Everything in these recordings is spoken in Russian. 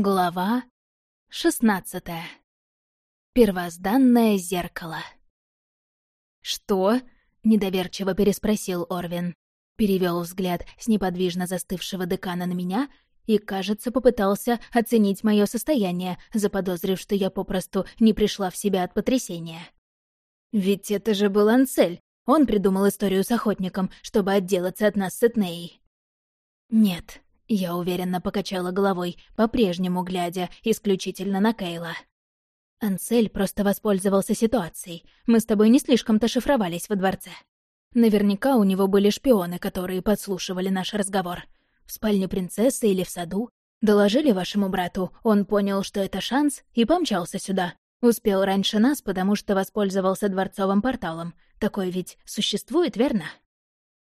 Глава шестнадцатая. Первозданное зеркало. «Что?» — недоверчиво переспросил Орвин. Перевел взгляд с неподвижно застывшего декана на меня и, кажется, попытался оценить мое состояние, заподозрив, что я попросту не пришла в себя от потрясения. «Ведь это же был Анцель. Он придумал историю с охотником, чтобы отделаться от нас с Этнеей». «Нет», я уверенно покачала головой, по-прежнему глядя исключительно на Кейла. Ансель просто воспользовался ситуацией. Мы с тобой не слишком-то шифровались во дворце. Наверняка у него были шпионы, которые подслушивали наш разговор. В спальне принцессы или в саду. Доложили вашему брату, он понял, что это шанс, и помчался сюда. Успел раньше нас, потому что воспользовался дворцовым порталом. Такой ведь существует, верно?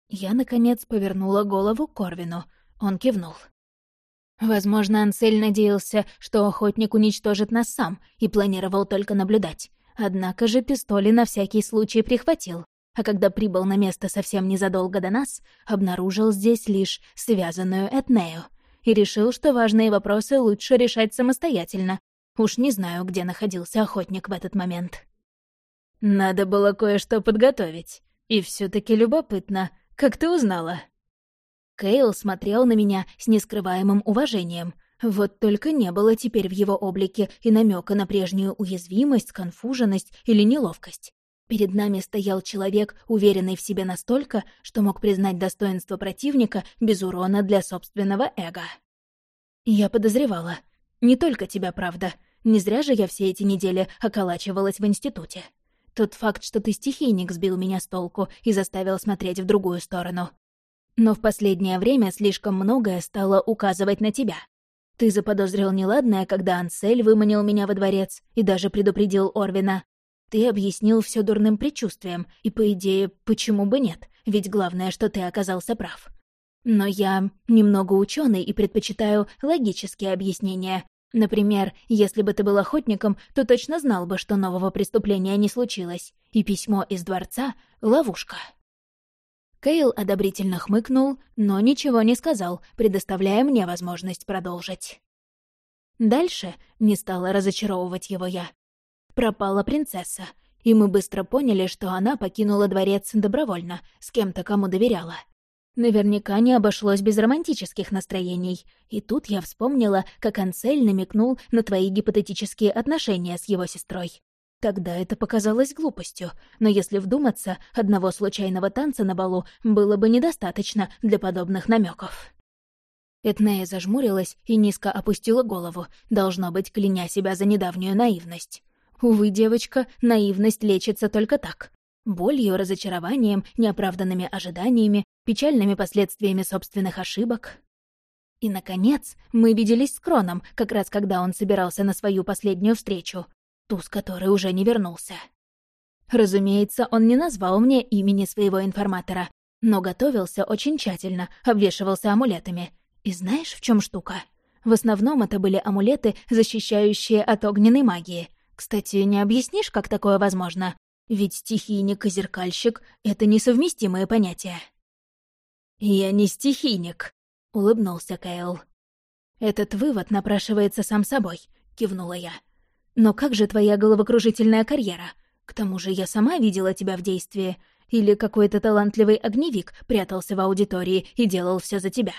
Я, наконец, повернула голову к Корвину — он кивнул. Возможно, Ансель надеялся, что охотник уничтожит нас сам и планировал только наблюдать. Однако же пистоли на всякий случай прихватил, а когда прибыл на место совсем незадолго до нас, обнаружил здесь лишь связанную Этнею и решил, что важные вопросы лучше решать самостоятельно. Уж не знаю, где находился охотник в этот момент. «Надо было кое-что подготовить. И все таки любопытно, как ты узнала?» Кейл смотрел на меня с нескрываемым уважением. Вот только не было теперь в его облике и намека на прежнюю уязвимость, конфуженность или неловкость. Перед нами стоял человек, уверенный в себе настолько, что мог признать достоинство противника без урона для собственного эго. Я подозревала. Не только тебя, правда. Не зря же я все эти недели околачивалась в институте. Тот факт, что ты стихийник, сбил меня с толку и заставил смотреть в другую сторону. Но в последнее время слишком многое стало указывать на тебя. Ты заподозрил неладное, когда Ансель выманил меня во дворец и даже предупредил Орвина. Ты объяснил все дурным предчувствием, и, по идее, почему бы нет, ведь главное, что ты оказался прав. Но я немного ученый и предпочитаю логические объяснения. Например, если бы ты был охотником, то точно знал бы, что нового преступления не случилось, и письмо из дворца — ловушка. Кейл одобрительно хмыкнул, но ничего не сказал, предоставляя мне возможность продолжить. Дальше не стала разочаровывать его я. Пропала принцесса, и мы быстро поняли, что она покинула дворец добровольно, с кем-то, кому доверяла. Наверняка не обошлось без романтических настроений, и тут я вспомнила, как Ансель намекнул на твои гипотетические отношения с его сестрой. Тогда это показалось глупостью, но если вдуматься, одного случайного танца на балу было бы недостаточно для подобных намеков. Этнея зажмурилась и низко опустила голову, должно быть, кляня себя за недавнюю наивность. Увы, девочка, наивность лечится только так. Болью, разочарованием, неоправданными ожиданиями, печальными последствиями собственных ошибок. И, наконец, мы виделись с Кроном, как раз когда он собирался на свою последнюю встречу ту, с которой уже не вернулся. Разумеется, он не назвал мне имени своего информатора, но готовился очень тщательно, обвешивался амулетами. И знаешь, в чем штука? В основном это были амулеты, защищающие от огненной магии. Кстати, не объяснишь, как такое возможно? Ведь стихийник и зеркальщик — это несовместимые понятия. «Я не стихийник», — улыбнулся Кайл. «Этот вывод напрашивается сам собой», — кивнула я. Но как же твоя головокружительная карьера? К тому же я сама видела тебя в действии. Или какой-то талантливый огневик прятался в аудитории и делал все за тебя?»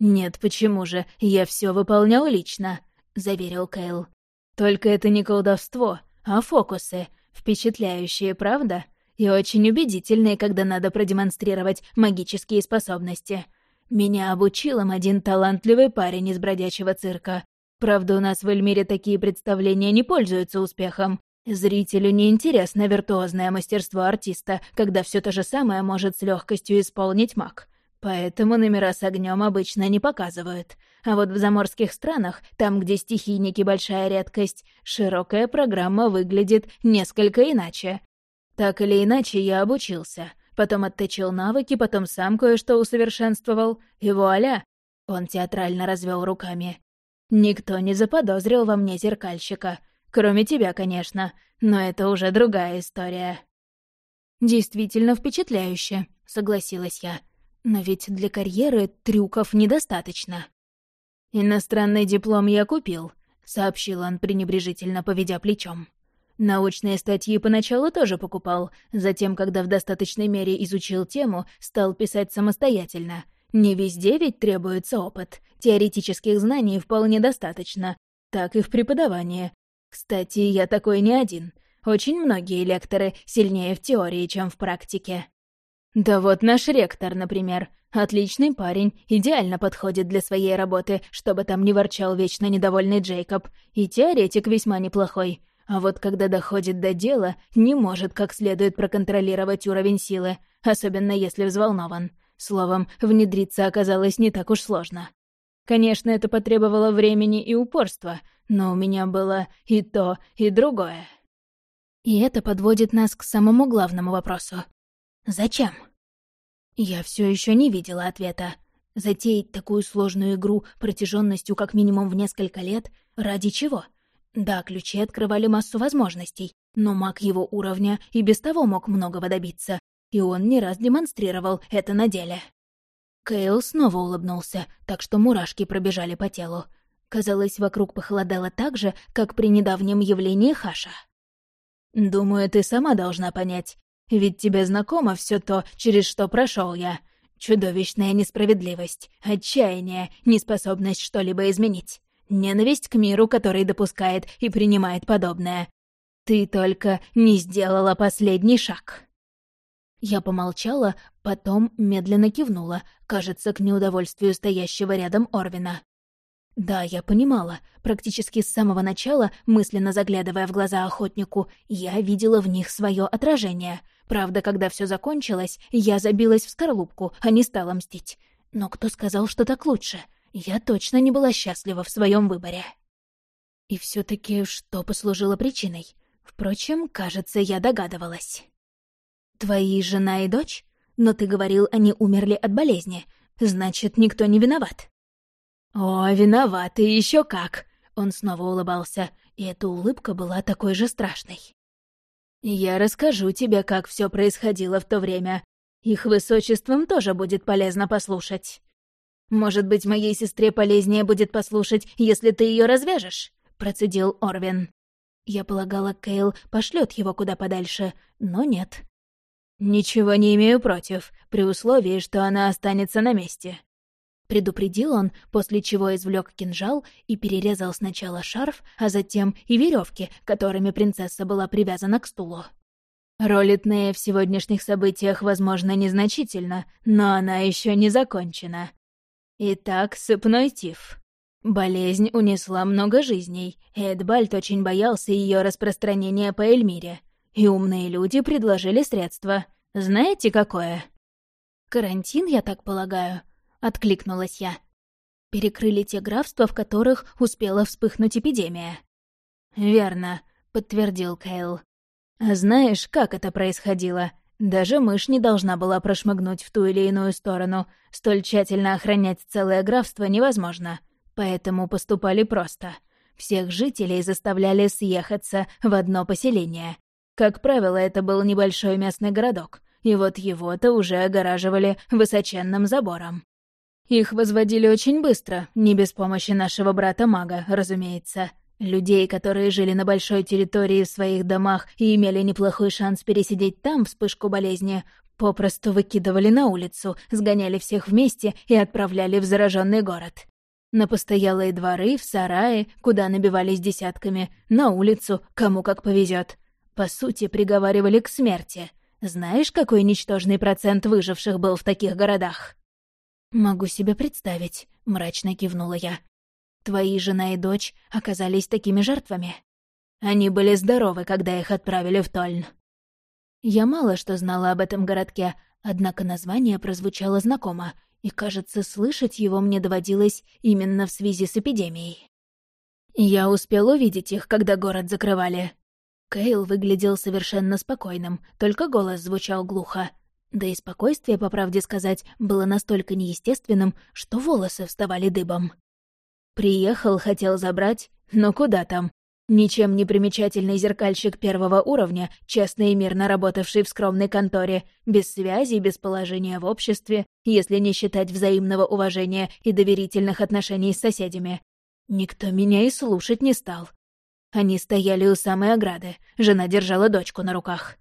«Нет, почему же? Я все выполнял лично», — заверил Кейл. «Только это не колдовство, а фокусы. Впечатляющие, правда? И очень убедительные, когда надо продемонстрировать магические способности. Меня обучил им один талантливый парень из бродячего цирка. Правда, у нас в Эльмире такие представления не пользуются успехом. Зрителю не интересно виртуозное мастерство артиста, когда все то же самое может с легкостью исполнить маг. Поэтому номера с огнем обычно не показывают. А вот в заморских странах, там, где стихийники большая редкость, широкая программа выглядит несколько иначе. Так или иначе, я обучился. Потом отточил навыки, потом сам кое-что усовершенствовал. И вуаля! Он театрально развел руками. Никто не заподозрил во мне зеркальщика. Кроме тебя, конечно. Но это уже другая история. «Действительно впечатляюще», — согласилась я. «Но ведь для карьеры трюков недостаточно». «Иностранный диплом я купил», — сообщил он, пренебрежительно поведя плечом. Научные статьи поначалу тоже покупал, затем, когда в достаточной мере изучил тему, стал писать самостоятельно. Не везде ведь требуется опыт. Теоретических знаний вполне достаточно. Так и в преподавании. Кстати, я такой не один. Очень многие лекторы сильнее в теории, чем в практике. Да вот наш ректор, например. Отличный парень, идеально подходит для своей работы, чтобы там не ворчал вечно недовольный Джейкоб. И теоретик весьма неплохой. А вот когда доходит до дела, не может как следует проконтролировать уровень силы, особенно если взволнован. Словом, внедриться оказалось не так уж сложно. Конечно, это потребовало времени и упорства, но у меня было и то, и другое. И это подводит нас к самому главному вопросу. Зачем? Я все еще не видела ответа. Затеять такую сложную игру протяженностью как минимум в несколько лет ради чего? Да, ключи открывали массу возможностей, но маг его уровня и без того мог многого добиться, и он не раз демонстрировал это на деле. Кейл снова улыбнулся, так что мурашки пробежали по телу. Казалось, вокруг похолодало так же, как при недавнем явлении Хаша. «Думаю, ты сама должна понять. Ведь тебе знакомо все то, через что прошел я. Чудовищная несправедливость, отчаяние, неспособность что-либо изменить. Ненависть к миру, который допускает и принимает подобное. Ты только не сделала последний шаг». Я помолчала, потом медленно кивнула, кажется, к неудовольствию стоящего рядом Орвина. Да, я понимала. Практически с самого начала, мысленно заглядывая в глаза охотнику, я видела в них свое отражение. Правда, когда все закончилось, я забилась в скорлупку, а не стала мстить. Но кто сказал, что так лучше? Я точно не была счастлива в своем выборе. И все таки что послужило причиной? Впрочем, кажется, я догадывалась. «Твои жена и дочь? Но ты говорил, они умерли от болезни. Значит, никто не виноват». «О, виноваты, еще как!» Он снова улыбался, и эта улыбка была такой же страшной. «Я расскажу тебе, как все происходило в то время. Их высочеством тоже будет полезно послушать. Может быть, моей сестре полезнее будет послушать, если ты ее развяжешь?» — процедил Орвин. Я полагала, Кейл пошлет его куда подальше, но нет. «Ничего не имею против, при условии, что она останется на месте», Предупредил он, после чего извлек кинжал и перерезал сначала шарф, а затем и веревки, которыми принцесса была привязана к стулу. Роль Этнея в сегодняшних событиях, возможно, незначительна, но она еще не закончена. Итак, сыпной тиф. Болезнь унесла много жизней, и Эдбальд очень боялся ее распространения по Эльмире. И умные люди предложили средства. Знаете, какое? Карантин, я так полагаю откликнулась я. Перекрыли те графства, в которых успела вспыхнуть эпидемия. «Верно», — подтвердил Кейл. «А знаешь, как это происходило? Даже мышь не должна была прошмыгнуть в ту или иную сторону. Столь тщательно охранять целое графство невозможно. Поэтому поступали просто. Всех жителей заставляли съехаться в одно поселение. Как правило, это был небольшой местный городок, и вот его-то уже огораживали высоченным забором. Их возводили очень быстро, не без помощи нашего брата-мага, разумеется. Людей, которые жили на большой территории в своих домах и имели неплохой шанс пересидеть там вспышку болезни, попросту выкидывали на улицу, сгоняли всех вместе и отправляли в зараженный город. На постоялые дворы, в сараи, куда набивались десятками, на улицу, кому как повезет. По сути, приговаривали к смерти. Знаешь, какой ничтожный процент выживших был в таких городах? «Могу себе представить», — мрачно кивнула я. «Твои жена и дочь оказались такими жертвами. Они были здоровы, когда их отправили в Тольн». Я мало что знала об этом городке, однако название прозвучало знакомо, и, кажется, слышать его мне доводилось именно в связи с эпидемией. Я успел увидеть их, когда город закрывали. Кейл выглядел совершенно спокойным, только голос звучал глухо. Да и спокойствие, по правде сказать, было настолько неестественным, что волосы вставали дыбом. Приехал, хотел забрать, но куда там? Ничем не примечательный зеркальщик первого уровня, честно и мирно работавший в скромной конторе, без связи, без положения в обществе, если не считать взаимного уважения и доверительных отношений с соседями. Никто меня и слушать не стал. Они стояли у самой ограды, жена держала дочку на руках.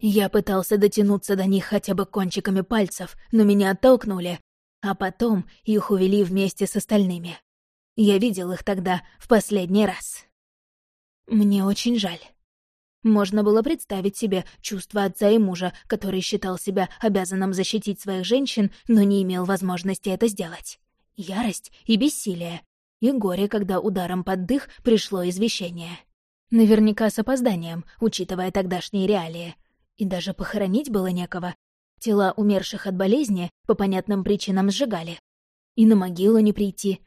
Я пытался дотянуться до них хотя бы кончиками пальцев, но меня оттолкнули, а потом их увели вместе с остальными. Я видел их тогда в последний раз. Мне очень жаль. Можно было представить себе чувства отца и мужа, который считал себя обязанным защитить своих женщин, но не имел возможности это сделать. Ярость и бессилие. И горе, когда ударом под дых пришло извещение. Наверняка с опозданием, учитывая тогдашние реалии. И даже похоронить было некого. Тела умерших от болезни по понятным причинам сжигали. И на могилу не прийти.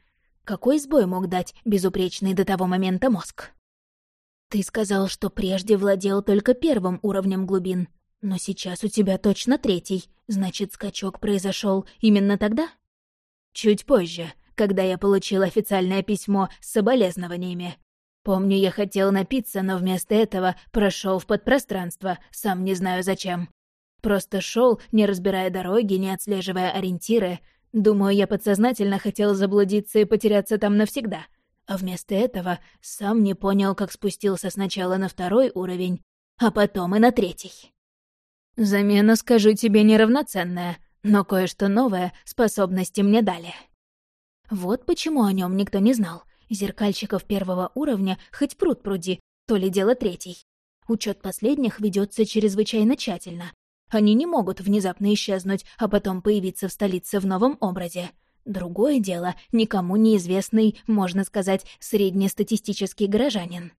Какой сбой мог дать безупречный до того момента мозг? «Ты сказал, что прежде владел только первым уровнем глубин, но сейчас у тебя точно третий, значит, скачок произошел именно тогда?» «Чуть позже, когда я получил официальное письмо с соболезнованиями. Помню, я хотел напиться, но вместо этого прошел в подпространство, сам не знаю зачем. Просто шел, не разбирая дороги, не отслеживая ориентиры. Думаю, я подсознательно хотел заблудиться и потеряться там навсегда — а вместо этого сам не понял, как спустился сначала на второй уровень, а потом и на третий. Замена, скажу тебе, неравноценная, но кое-что новое способности мне дали. Вот почему о нем никто не знал. Зеркальщиков первого уровня хоть пруд пруди, то ли дело третий. Учет последних ведется чрезвычайно тщательно. Они не могут внезапно исчезнуть, а потом появиться в столице в новом образе. Другое дело — никому неизвестный, можно сказать, среднестатистический горожанин.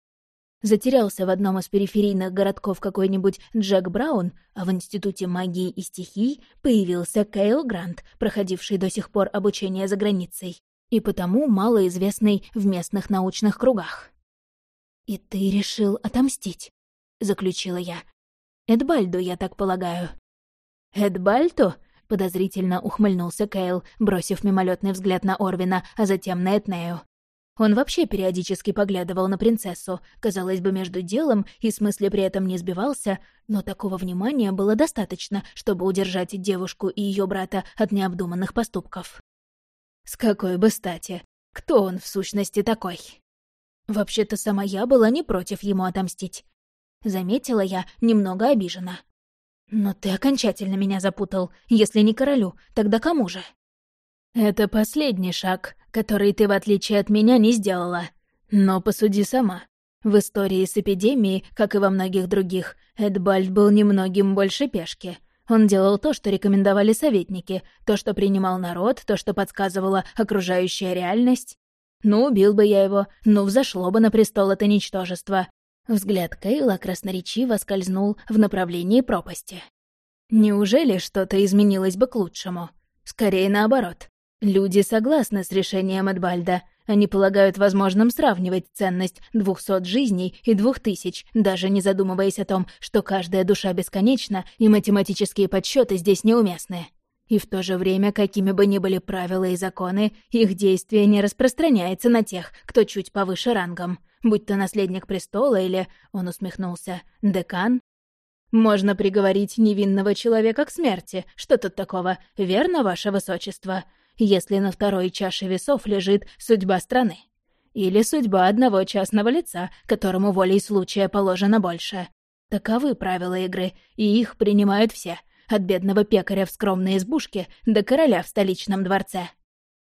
Затерялся в одном из периферийных городков какой-нибудь Джек Браун, а в Институте магии и стихий появился Кейл Грант, проходивший до сих пор обучение за границей, и потому малоизвестный в местных научных кругах. «И ты решил отомстить?» — заключила я. «Эдбальду, я так полагаю». «Эдбальду?» Подозрительно ухмыльнулся Кейл, бросив мимолетный взгляд на Орвина, а затем на Этнею. Он вообще периодически поглядывал на принцессу, казалось бы, между делом и смысле при этом не сбивался, но такого внимания было достаточно, чтобы удержать девушку и ее брата от необдуманных поступков. С какой бы стати? Кто он в сущности такой? Вообще-то сама я была не против ему отомстить. Заметила я, немного обижена. «Но ты окончательно меня запутал. Если не королю, тогда кому же?» «Это последний шаг, который ты, в отличие от меня, не сделала. Но посуди сама. В истории с эпидемией, как и во многих других, Эдбальд был немногим больше пешки. Он делал то, что рекомендовали советники, то, что принимал народ, то, что подсказывала окружающая реальность. Ну, убил бы я его, ну, взошло бы на престол это ничтожество. Взгляд Кейла красноречиво скользнул в направлении пропасти. Неужели что-то изменилось бы к лучшему? Скорее наоборот. Люди согласны с решением Эдбальда. Они полагают возможным сравнивать ценность двухсот жизней и двух тысяч, даже не задумываясь о том, что каждая душа бесконечна, и математические подсчеты здесь неуместны. И в то же время, какими бы ни были правила и законы, их действие не распространяется на тех, кто чуть повыше рангом будь то наследник престола или, он усмехнулся, декан. Можно приговорить невинного человека к смерти. Что тут такого? Верно, ваше высочество? Если на второй чаше весов лежит судьба страны. Или судьба одного частного лица, которому волей случая положено больше. Таковы правила игры, и их принимают все, от бедного пекаря в скромной избушке до короля в столичном дворце.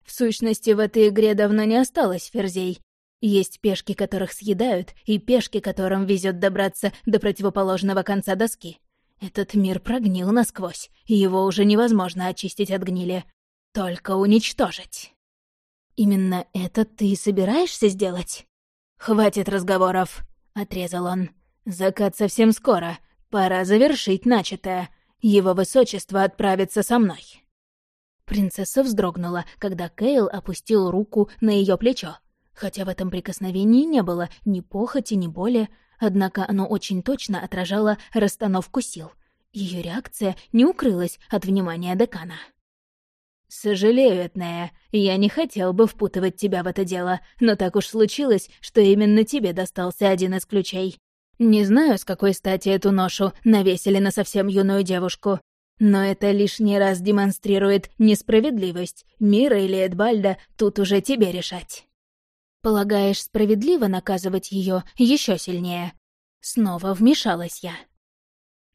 В сущности, в этой игре давно не осталось ферзей, есть пешки, которых съедают, и пешки, которым везет добраться до противоположного конца доски. Этот мир прогнил насквозь, и его уже невозможно очистить от гнили. Только уничтожить. Именно это ты собираешься сделать? Хватит разговоров, — отрезал он. Закат совсем скоро. Пора завершить начатое. Его высочество отправится со мной. Принцесса вздрогнула, когда Кейл опустил руку на ее плечо хотя в этом прикосновении не было ни похоти, ни боли, однако оно очень точно отражало расстановку сил. Ее реакция не укрылась от внимания декана. «Сожалею, Этнея, я не хотел бы впутывать тебя в это дело, но так уж случилось, что именно тебе достался один из ключей. Не знаю, с какой стати эту ношу навесили на совсем юную девушку, но это лишний раз демонстрирует несправедливость. Мира или Эдбальда тут уже тебе решать. Полагаешь, справедливо наказывать ее еще сильнее? Снова вмешалась я.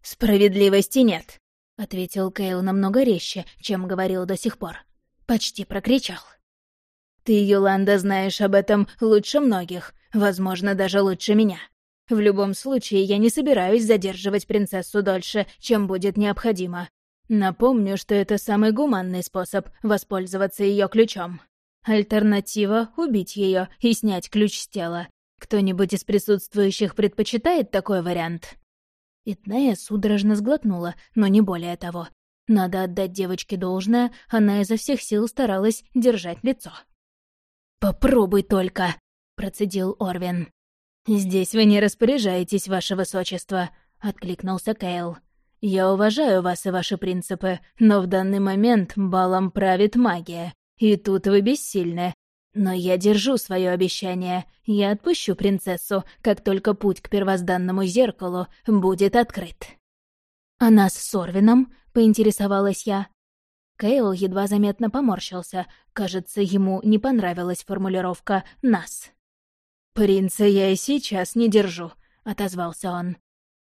Справедливости нет, ответил Кейл намного резче, чем говорил до сих пор. Почти прокричал. Ты, Юланда, знаешь об этом лучше многих, возможно, даже лучше меня. В любом случае, я не собираюсь задерживать принцессу дольше, чем будет необходимо. Напомню, что это самый гуманный способ воспользоваться ее ключом. Альтернатива — убить ее и снять ключ с тела. Кто-нибудь из присутствующих предпочитает такой вариант? Итнея судорожно сглотнула, но не более того. Надо отдать девочке должное, она изо всех сил старалась держать лицо. «Попробуй только!» — процедил Орвин. «Здесь вы не распоряжаетесь, ваше высочество», — откликнулся Кейл. «Я уважаю вас и ваши принципы, но в данный момент балом правит магия, и тут вы бессильны. Но я держу свое обещание. Я отпущу принцессу, как только путь к первозданному зеркалу будет открыт». «А нас с Орвином?» — поинтересовалась я. Кейл едва заметно поморщился. Кажется, ему не понравилась формулировка «нас». «Принца я и сейчас не держу», — отозвался он.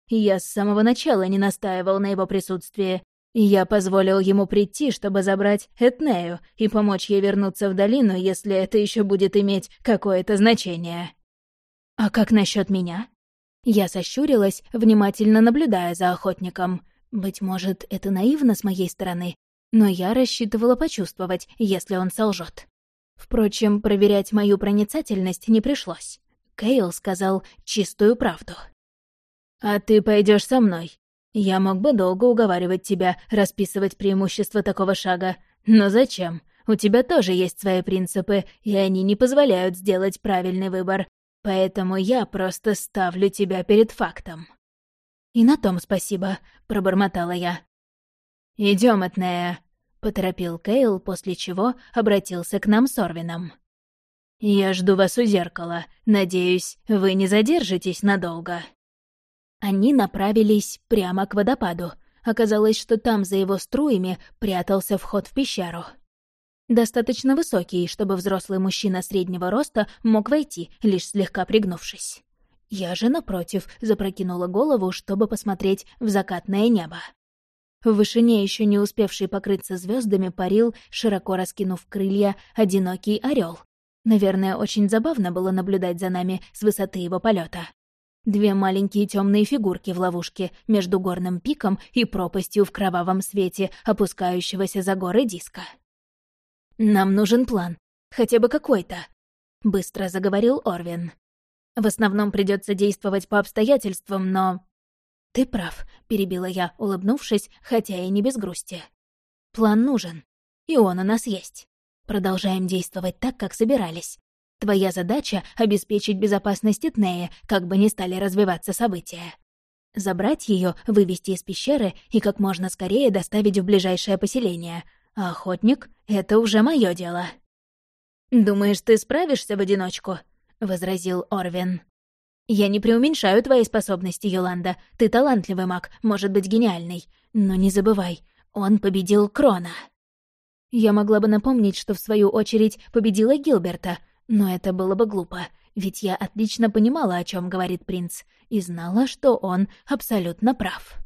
«Я с самого начала не настаивал на его присутствии. Я позволил ему прийти, чтобы забрать Этнею и помочь ей вернуться в долину, если это еще будет иметь какое-то значение». «А как насчет меня?» Я сощурилась, внимательно наблюдая за охотником. Быть может, это наивно с моей стороны, но я рассчитывала почувствовать, если он солжет. Впрочем, проверять мою проницательность не пришлось. Кейл сказал чистую правду. «А ты пойдешь со мной. Я мог бы долго уговаривать тебя расписывать преимущества такого шага. Но зачем? У тебя тоже есть свои принципы, и они не позволяют сделать правильный выбор. Поэтому я просто ставлю тебя перед фактом». «И на том спасибо», — пробормотала я. Идем, Этнея», поторопил Кейл, после чего обратился к нам с Орвином. «Я жду вас у зеркала. Надеюсь, вы не задержитесь надолго». Они направились прямо к водопаду. Оказалось, что там за его струями прятался вход в пещеру. Достаточно высокий, чтобы взрослый мужчина среднего роста мог войти, лишь слегка пригнувшись. Я же, напротив, запрокинула голову, чтобы посмотреть в закатное небо. В вышине, еще не успевший покрыться звездами, парил, широко раскинув крылья, одинокий орел. Наверное, очень забавно было наблюдать за нами с высоты его полета. Две маленькие темные фигурки в ловушке между горным пиком и пропастью в кровавом свете, опускающегося за горы диска. «Нам нужен план. Хотя бы какой-то», — быстро заговорил Орвин. «В основном придется действовать по обстоятельствам, но «Ты прав», — перебила я, улыбнувшись, хотя и не без грусти. «План нужен. И он у нас есть. Продолжаем действовать так, как собирались. Твоя задача — обеспечить безопасность Этнея, как бы ни стали развиваться события. Забрать ее, вывести из пещеры и как можно скорее доставить в ближайшее поселение. А охотник — это уже мое дело». «Думаешь, ты справишься в одиночку?» — возразил Орвин. «Я не преуменьшаю твои способности, Йоланда. Ты талантливый маг, может быть, гениальный. Но не забывай, он победил Крона». Я могла бы напомнить, что в свою очередь победила Гилберта, но это было бы глупо, ведь я отлично понимала, о чем говорит принц, и знала, что он абсолютно прав.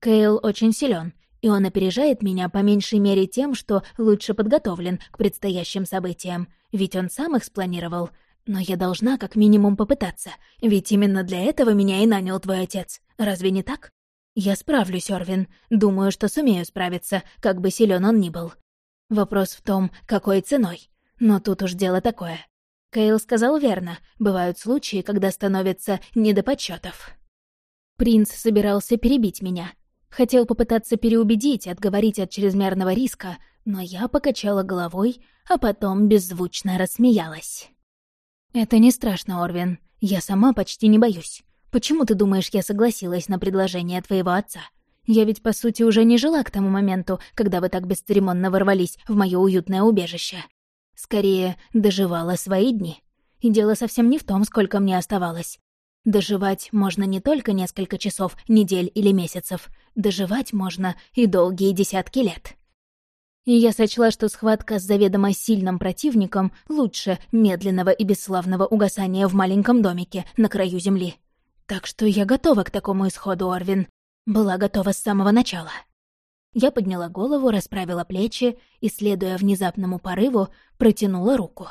Кейл очень силен, и он опережает меня по меньшей мере тем, что лучше подготовлен к предстоящим событиям, ведь он сам их спланировал, но я должна как минимум попытаться, ведь именно для этого меня и нанял твой отец. Разве не так? Я справлюсь, Орвин. Думаю, что сумею справиться, как бы силен он ни был. Вопрос в том, какой ценой. Но тут уж дело такое. Кейл сказал верно, бывают случаи, когда становится не до подсчетов. Принц собирался перебить меня. Хотел попытаться переубедить, отговорить от чрезмерного риска, но я покачала головой, а потом беззвучно рассмеялась. «Это не страшно, Орвин. Я сама почти не боюсь. Почему ты думаешь, я согласилась на предложение твоего отца? Я ведь, по сути, уже не жила к тому моменту, когда вы так бесцеремонно ворвались в мое уютное убежище. Скорее, доживала свои дни. И дело совсем не в том, сколько мне оставалось. Доживать можно не только несколько часов, недель или месяцев. Доживать можно и долгие десятки лет. И я сочла, что схватка с заведомо сильным противником лучше медленного и бесславного угасания в маленьком домике на краю земли. Так что я готова к такому исходу, Орвин. Была готова с самого начала. Я подняла голову, расправила плечи и, следуя внезапному порыву, протянула руку.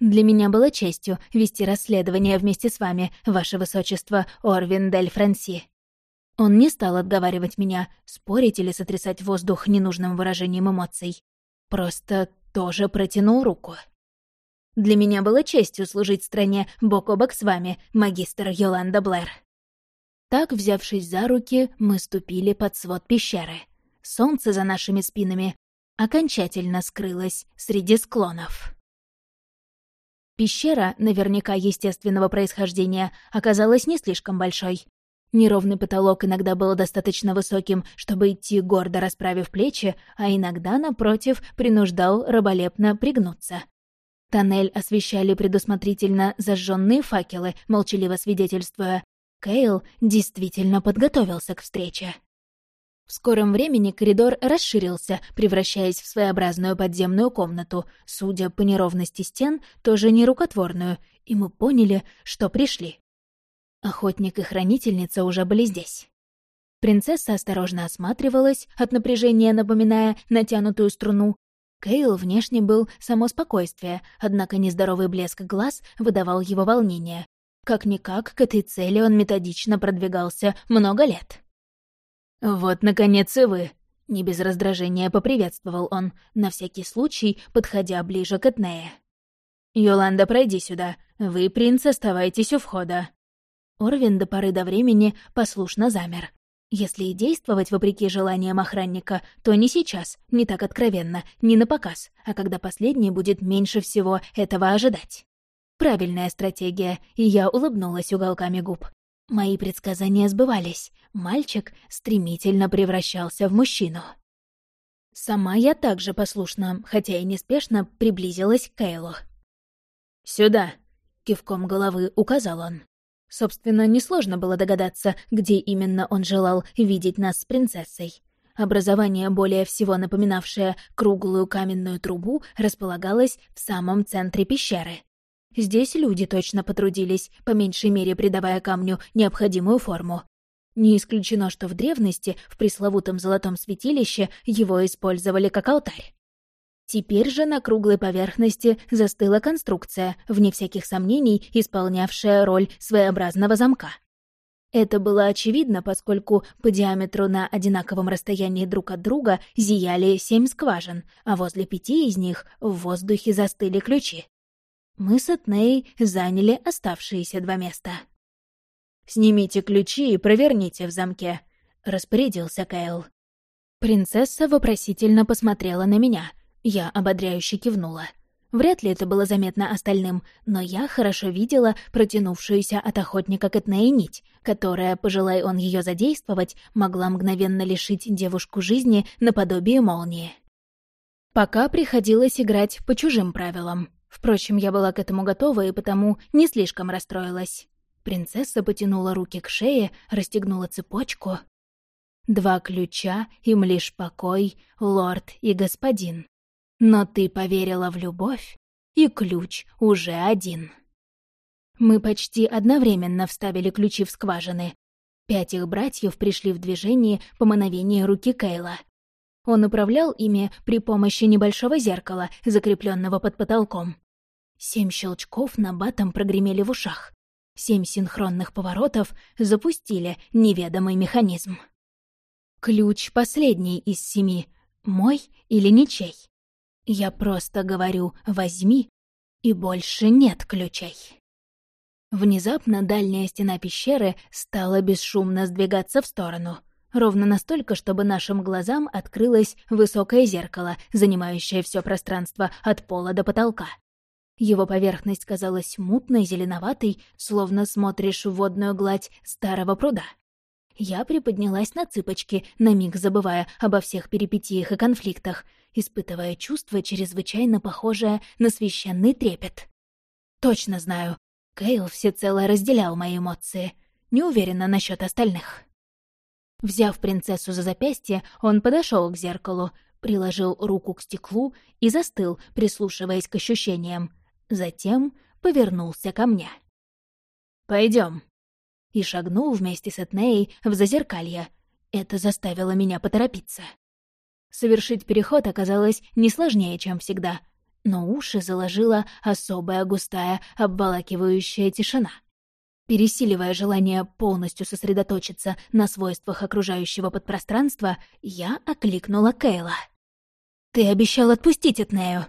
«Для меня было честью вести расследование вместе с вами, ваше высочество Орвин Дель Франси». Он не стал отговаривать меня, спорить или сотрясать воздух ненужным выражением эмоций. Просто тоже протянул руку. «Для меня было честью служить стране бок о бок с вами, магистр Йоланда Блэр». Так, взявшись за руки, мы ступили под свод пещеры. Солнце за нашими спинами окончательно скрылось среди склонов. Пещера, наверняка естественного происхождения, оказалась не слишком большой. Неровный потолок иногда был достаточно высоким, чтобы идти гордо расправив плечи, а иногда, напротив, принуждал раболепно пригнуться. Тоннель освещали предусмотрительно зажженные факелы, молчаливо свидетельствуя Кейл действительно подготовился к встрече. В скором времени коридор расширился, превращаясь в своеобразную подземную комнату, судя по неровности стен, тоже нерукотворную, и мы поняли, что пришли. Охотник и хранительница уже были здесь. Принцесса осторожно осматривалась, от напряжения напоминая натянутую струну. Кейл внешне был само спокойствие, однако нездоровый блеск глаз выдавал его волнение, как-никак, к этой цели он методично продвигался много лет. «Вот, наконец, и вы!» — не без раздражения поприветствовал он, на всякий случай подходя ближе к Этнее. «Йоланда, пройди сюда. Вы, принц, оставайтесь у входа». Орвин до поры до времени послушно замер. Если и действовать вопреки желаниям охранника, то не сейчас, не так откровенно, не на показ, а когда последний будет меньше всего этого ожидать. Правильная стратегия, и я улыбнулась уголками губ. Мои предсказания сбывались. Мальчик стремительно превращался в мужчину. Сама я также послушно, хотя и неспешно, приблизилась к Кейлу. «Сюда!» — кивком головы указал он. Собственно, несложно было догадаться, где именно он желал видеть нас с принцессой. Образование, более всего напоминавшее круглую каменную трубу, располагалось в самом центре пещеры. Здесь люди точно потрудились, по меньшей мере придавая камню необходимую форму. Не исключено, что в древности, в пресловутом золотом святилище, его использовали как алтарь. Теперь же на круглой поверхности застыла конструкция, вне всяких сомнений, исполнявшая роль своеобразного замка. Это было очевидно, поскольку по диаметру на одинаковом расстоянии друг от друга зияли семь скважин, а возле пяти из них в воздухе застыли ключи мы с Этней заняли оставшиеся два места. «Снимите ключи и проверните в замке», — распорядился Кайл. Принцесса вопросительно посмотрела на меня. Я ободряюще кивнула. Вряд ли это было заметно остальным, но я хорошо видела протянувшуюся от охотника к Этнее нить, которая, пожелая он ее задействовать, могла мгновенно лишить девушку жизни наподобие молнии. Пока приходилось играть по чужим правилам. Впрочем, я была к этому готова и потому не слишком расстроилась. Принцесса потянула руки к шее, расстегнула цепочку. Два ключа, им лишь покой, лорд и господин. Но ты поверила в любовь, и ключ уже один. Мы почти одновременно вставили ключи в скважины. Пять их братьев пришли в движение по мановению руки Кейла. Он управлял ими при помощи небольшого зеркала, закрепленного под потолком. Семь щелчков на батом прогремели в ушах. Семь синхронных поворотов запустили неведомый механизм. Ключ последний из семи. Мой или ничей? Я просто говорю «возьми», и больше нет ключей. Внезапно дальняя стена пещеры стала бесшумно сдвигаться в сторону. Ровно настолько, чтобы нашим глазам открылось высокое зеркало, занимающее все пространство от пола до потолка. Его поверхность казалась мутной, зеленоватой, словно смотришь в водную гладь старого пруда. я приподнялась на цыпочки, на миг забывая обо всех перипетиях и конфликтах, испытывая чувство, чрезвычайно похожее на священный трепет. Точно знаю, Кейл всецело разделял мои эмоции. Не уверена насчет остальных. Взяв принцессу за запястье, он подошел к зеркалу, приложил руку к стеклу и застыл, прислушиваясь к ощущениям. Затем повернулся ко мне. Пойдем. И шагнул вместе с Этнеей в зазеркалье. Это заставило меня поторопиться. Совершить переход оказалось не сложнее, чем всегда, но уши заложила особая густая, обволакивающая тишина. Пересиливая желание полностью сосредоточиться на свойствах окружающего подпространства, я окликнула Кейла. «Ты обещал отпустить Этнею!»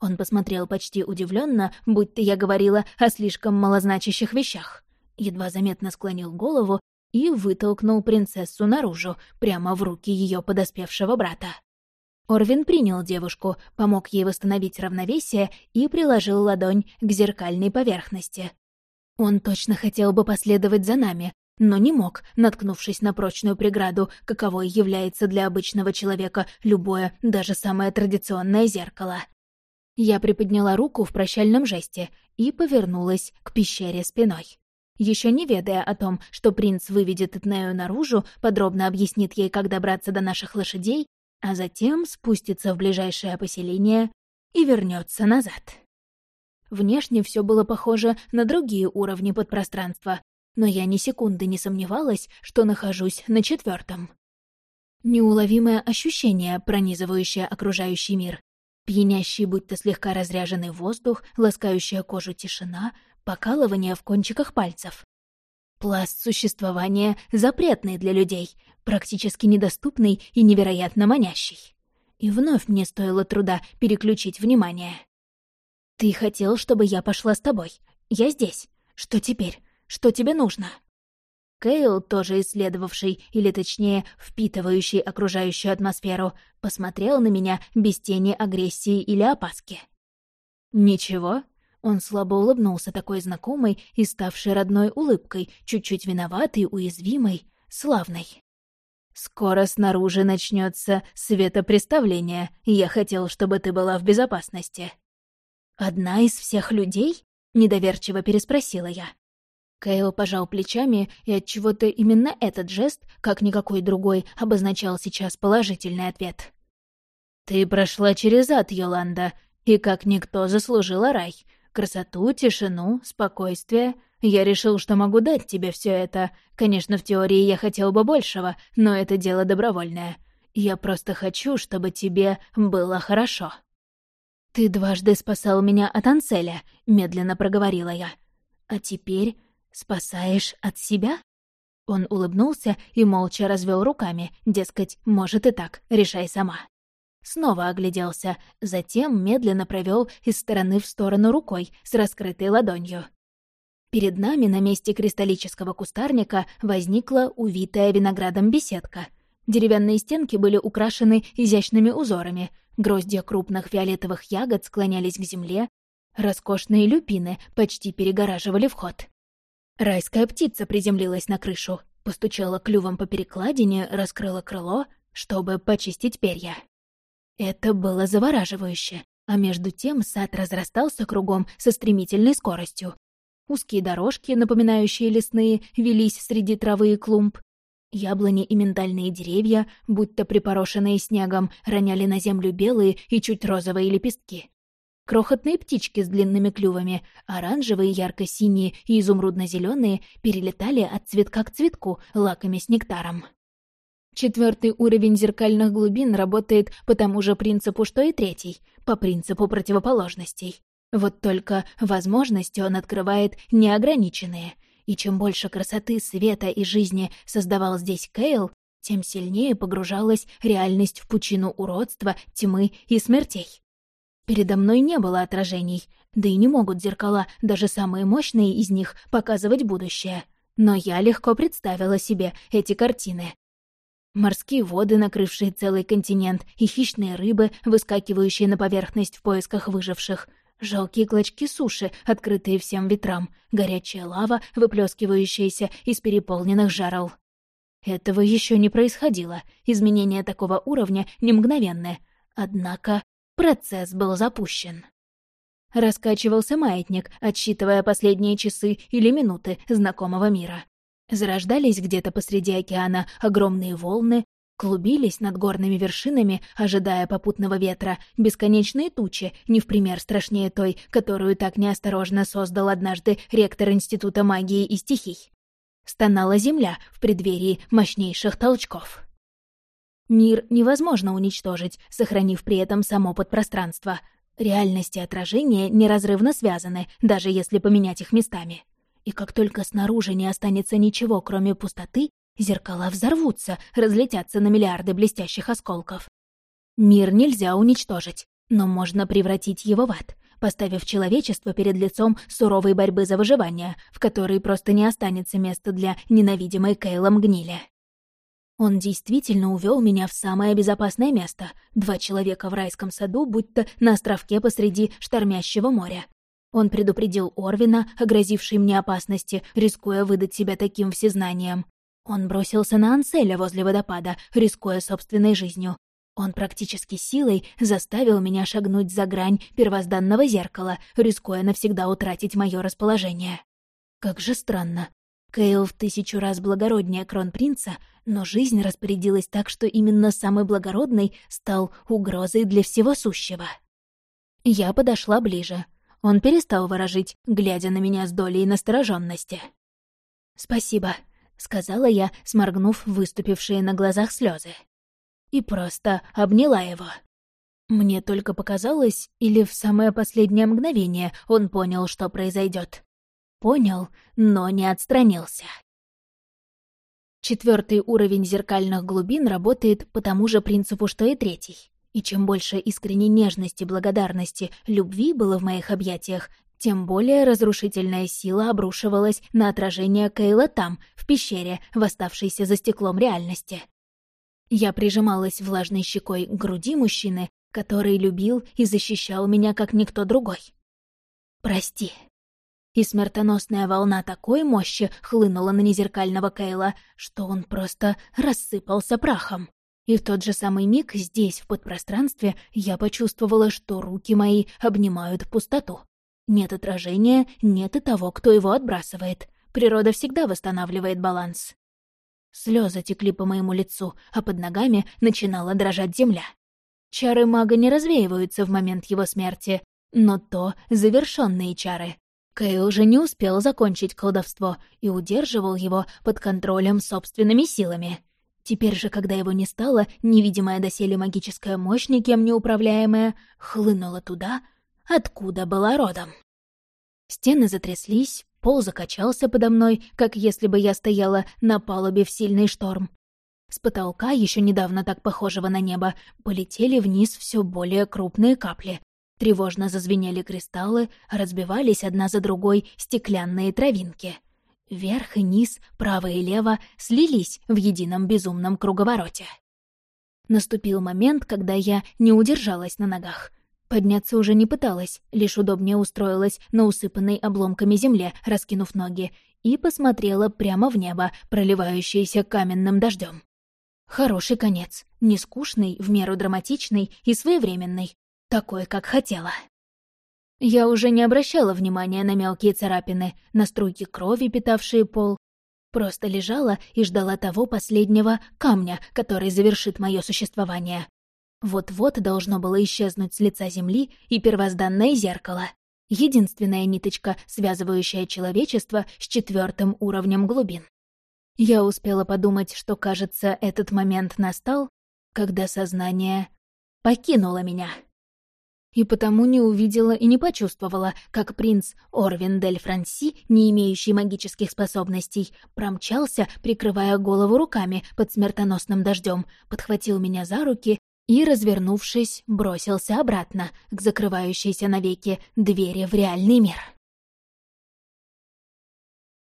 Он посмотрел почти удивленно, будто я говорила о слишком малозначащих вещах. Едва заметно склонил голову и вытолкнул принцессу наружу, прямо в руки ее подоспевшего брата. Орвин принял девушку, помог ей восстановить равновесие и приложил ладонь к зеркальной поверхности. Он точно хотел бы последовать за нами, но не мог, наткнувшись на прочную преграду, каковой является для обычного человека любое, даже самое традиционное зеркало. Я приподняла руку в прощальном жесте и повернулась к пещере спиной. Еще не ведая о том, что принц выведет Этнею наружу, подробно объяснит ей, как добраться до наших лошадей, а затем спустится в ближайшее поселение и вернется назад. Внешне все было похоже на другие уровни подпространства, но я ни секунды не сомневалась, что нахожусь на четвертом. Неуловимое ощущение, пронизывающее окружающий мир, Пьянящий, будто слегка разряженный воздух, ласкающая кожу тишина, покалывание в кончиках пальцев. Пласт существования запретный для людей, практически недоступный и невероятно манящий. И вновь мне стоило труда переключить внимание. «Ты хотел, чтобы я пошла с тобой. Я здесь. Что теперь? Что тебе нужно?» Кейл, тоже исследовавший, или точнее, впитывающий окружающую атмосферу, посмотрел на меня без тени агрессии или опаски. «Ничего?» Он слабо улыбнулся такой знакомой и ставшей родной улыбкой, чуть-чуть виноватой, уязвимой, славной. «Скоро снаружи начнется светопреставление, я хотел, чтобы ты была в безопасности». «Одна из всех людей?» — недоверчиво переспросила я. Кейл пожал плечами, и от чего то именно этот жест, как никакой другой, обозначал сейчас положительный ответ. «Ты прошла через ад, Йоланда, и как никто заслужила рай. Красоту, тишину, спокойствие. Я решил, что могу дать тебе все это. Конечно, в теории я хотел бы большего, но это дело добровольное. Я просто хочу, чтобы тебе было хорошо». «Ты дважды спасал меня от Анселя», — медленно проговорила я. «А теперь «Спасаешь от себя?» Он улыбнулся и молча развел руками, дескать, может и так, решай сама. Снова огляделся, затем медленно провел из стороны в сторону рукой с раскрытой ладонью. Перед нами на месте кристаллического кустарника возникла увитая виноградом беседка. Деревянные стенки были украшены изящными узорами, гроздья крупных фиолетовых ягод склонялись к земле, роскошные люпины почти перегораживали вход. Райская птица приземлилась на крышу, постучала клювом по перекладине, раскрыла крыло, чтобы почистить перья. Это было завораживающе, а между тем сад разрастался кругом со стремительной скоростью. Узкие дорожки, напоминающие лесные, велись среди травы и клумб. Яблони и миндальные деревья, будто припорошенные снегом, роняли на землю белые и чуть розовые лепестки крохотные птички с длинными клювами, оранжевые, ярко-синие и изумрудно-зеленые, перелетали от цветка к цветку, лакомясь нектаром. Четвертый уровень зеркальных глубин работает по тому же принципу, что и третий, по принципу противоположностей. Вот только возможности он открывает неограниченные, и чем больше красоты, света и жизни создавал здесь Кейл, тем сильнее погружалась реальность в пучину уродства, тьмы и смертей. Передо мной не было отражений, да и не могут зеркала, даже самые мощные из них, показывать будущее. Но я легко представила себе эти картины. Морские воды, накрывшие целый континент, и хищные рыбы, выскакивающие на поверхность в поисках выживших. Жалкие клочки суши, открытые всем ветрам, горячая лава, выплескивающаяся из переполненных жарл. Этого еще не происходило, изменения такого уровня не мгновенны. Однако процесс был запущен. Раскачивался маятник, отсчитывая последние часы или минуты знакомого мира. Зарождались где-то посреди океана огромные волны, клубились над горными вершинами, ожидая попутного ветра, бесконечные тучи, не в пример страшнее той, которую так неосторожно создал однажды ректор Института магии и стихий. Стонала земля в преддверии мощнейших толчков. Мир невозможно уничтожить, сохранив при этом само подпространство. Реальность и отражение неразрывно связаны, даже если поменять их местами. И как только снаружи не останется ничего, кроме пустоты, Зеркала взорвутся, разлетятся на миллиарды блестящих осколков. Мир нельзя уничтожить, но можно превратить его в ад, поставив человечество перед лицом суровой борьбы за выживание, в которой просто не останется места для ненавидимой Кейлом гнили. Он действительно увел меня в самое безопасное место. Два человека в райском саду, будто на островке посреди штормящего моря. Он предупредил Орвина о грозившей мне опасности, рискуя выдать себя таким всезнанием. Он бросился на Анселя возле водопада, рискуя собственной жизнью. Он практически силой заставил меня шагнуть за грань первозданного зеркала, рискуя навсегда утратить мое расположение. Как же странно. Кейл в тысячу раз благороднее кронпринца, но жизнь распорядилась так, что именно самый благородный стал угрозой для всего сущего. Я подошла ближе. Он перестал выражить, глядя на меня с долей настороженности. «Спасибо», сказала я, сморгнув выступившие на глазах слезы. И просто обняла его. Мне только показалось, или в самое последнее мгновение он понял, что произойдет. Понял, но не отстранился. Четвертый уровень зеркальных глубин работает по тому же принципу, что и третий. И чем больше искренней нежности, благодарности, любви было в моих объятиях, тем более разрушительная сила обрушивалась на отражение Кейла там, в пещере, восставшейся за стеклом реальности. Я прижималась влажной щекой к груди мужчины, который любил и защищал меня, как никто другой. «Прости». И смертоносная волна такой мощи хлынула на незеркального Кейла, что он просто рассыпался прахом. И в тот же самый миг здесь, в подпространстве, я почувствовала, что руки мои обнимают пустоту. Нет отражения, нет и того, кто его отбрасывает. Природа всегда восстанавливает баланс. Слезы текли по моему лицу, а под ногами начинала дрожать земля. Чары мага не развеиваются в момент его смерти, но то завершенные чары. Кэй уже не успел закончить колдовство и удерживал его под контролем собственными силами. Теперь же, когда его не стало, невидимая доселе магическая мощь, никем не управляемая, хлынула туда, откуда была родом. Стены затряслись, пол закачался подо мной, как если бы я стояла на палубе в сильный шторм. С потолка, еще недавно так похожего на небо, полетели вниз все более крупные капли. Тревожно зазвенели кристаллы, разбивались одна за другой стеклянные травинки. Вверх и низ, право и лево слились в едином безумном круговороте. Наступил момент, когда я не удержалась на ногах — Подняться уже не пыталась, лишь удобнее устроилась на усыпанной обломками земле, раскинув ноги, и посмотрела прямо в небо, проливающееся каменным дождем. Хороший конец, не скучный, в меру драматичный и своевременный, такой, как хотела. Я уже не обращала внимания на мелкие царапины, на струйки крови, питавшие пол. Просто лежала и ждала того последнего камня, который завершит мое существование. Вот-вот должно было исчезнуть с лица Земли и первозданное зеркало. Единственная ниточка, связывающая человечество с четвертым уровнем глубин. Я успела подумать, что, кажется, этот момент настал, когда сознание покинуло меня. И потому не увидела и не почувствовала, как принц Орвин Дель Франси, не имеющий магических способностей, промчался, прикрывая голову руками под смертоносным дождем, подхватил меня за руки и, развернувшись, бросился обратно к закрывающейся навеки двери в реальный мир.